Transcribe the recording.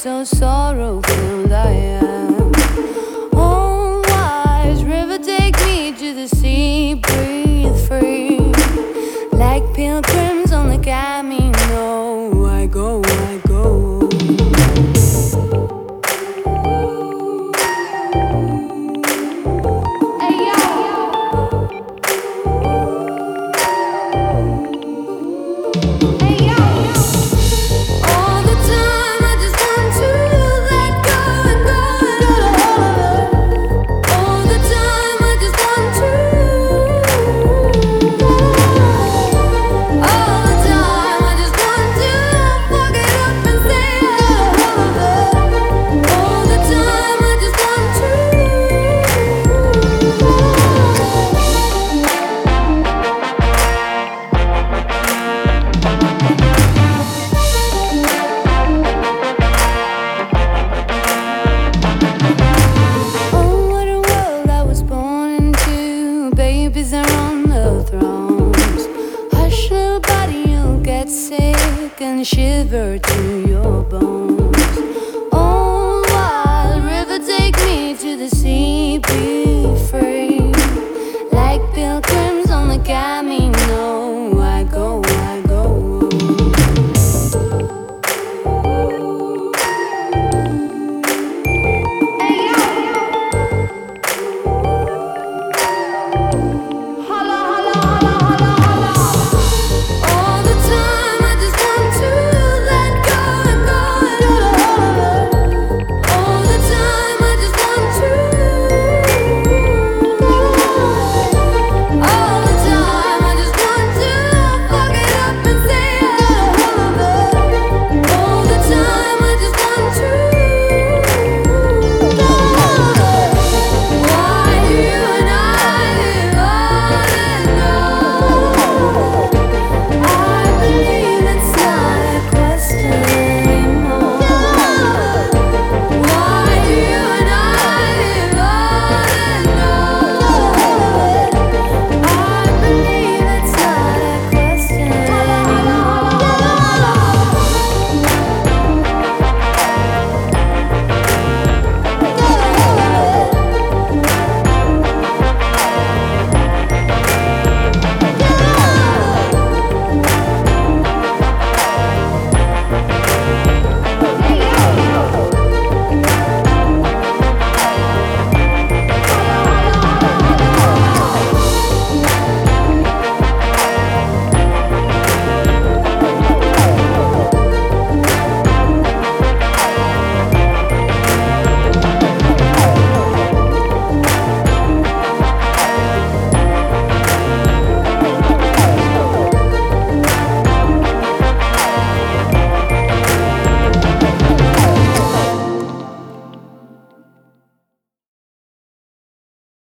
so sorrowful I am. Oh, wise river, take me to the sea, breathe free. Like pilgrims on the Camino, I go, I go. Sick and shiver to your bones.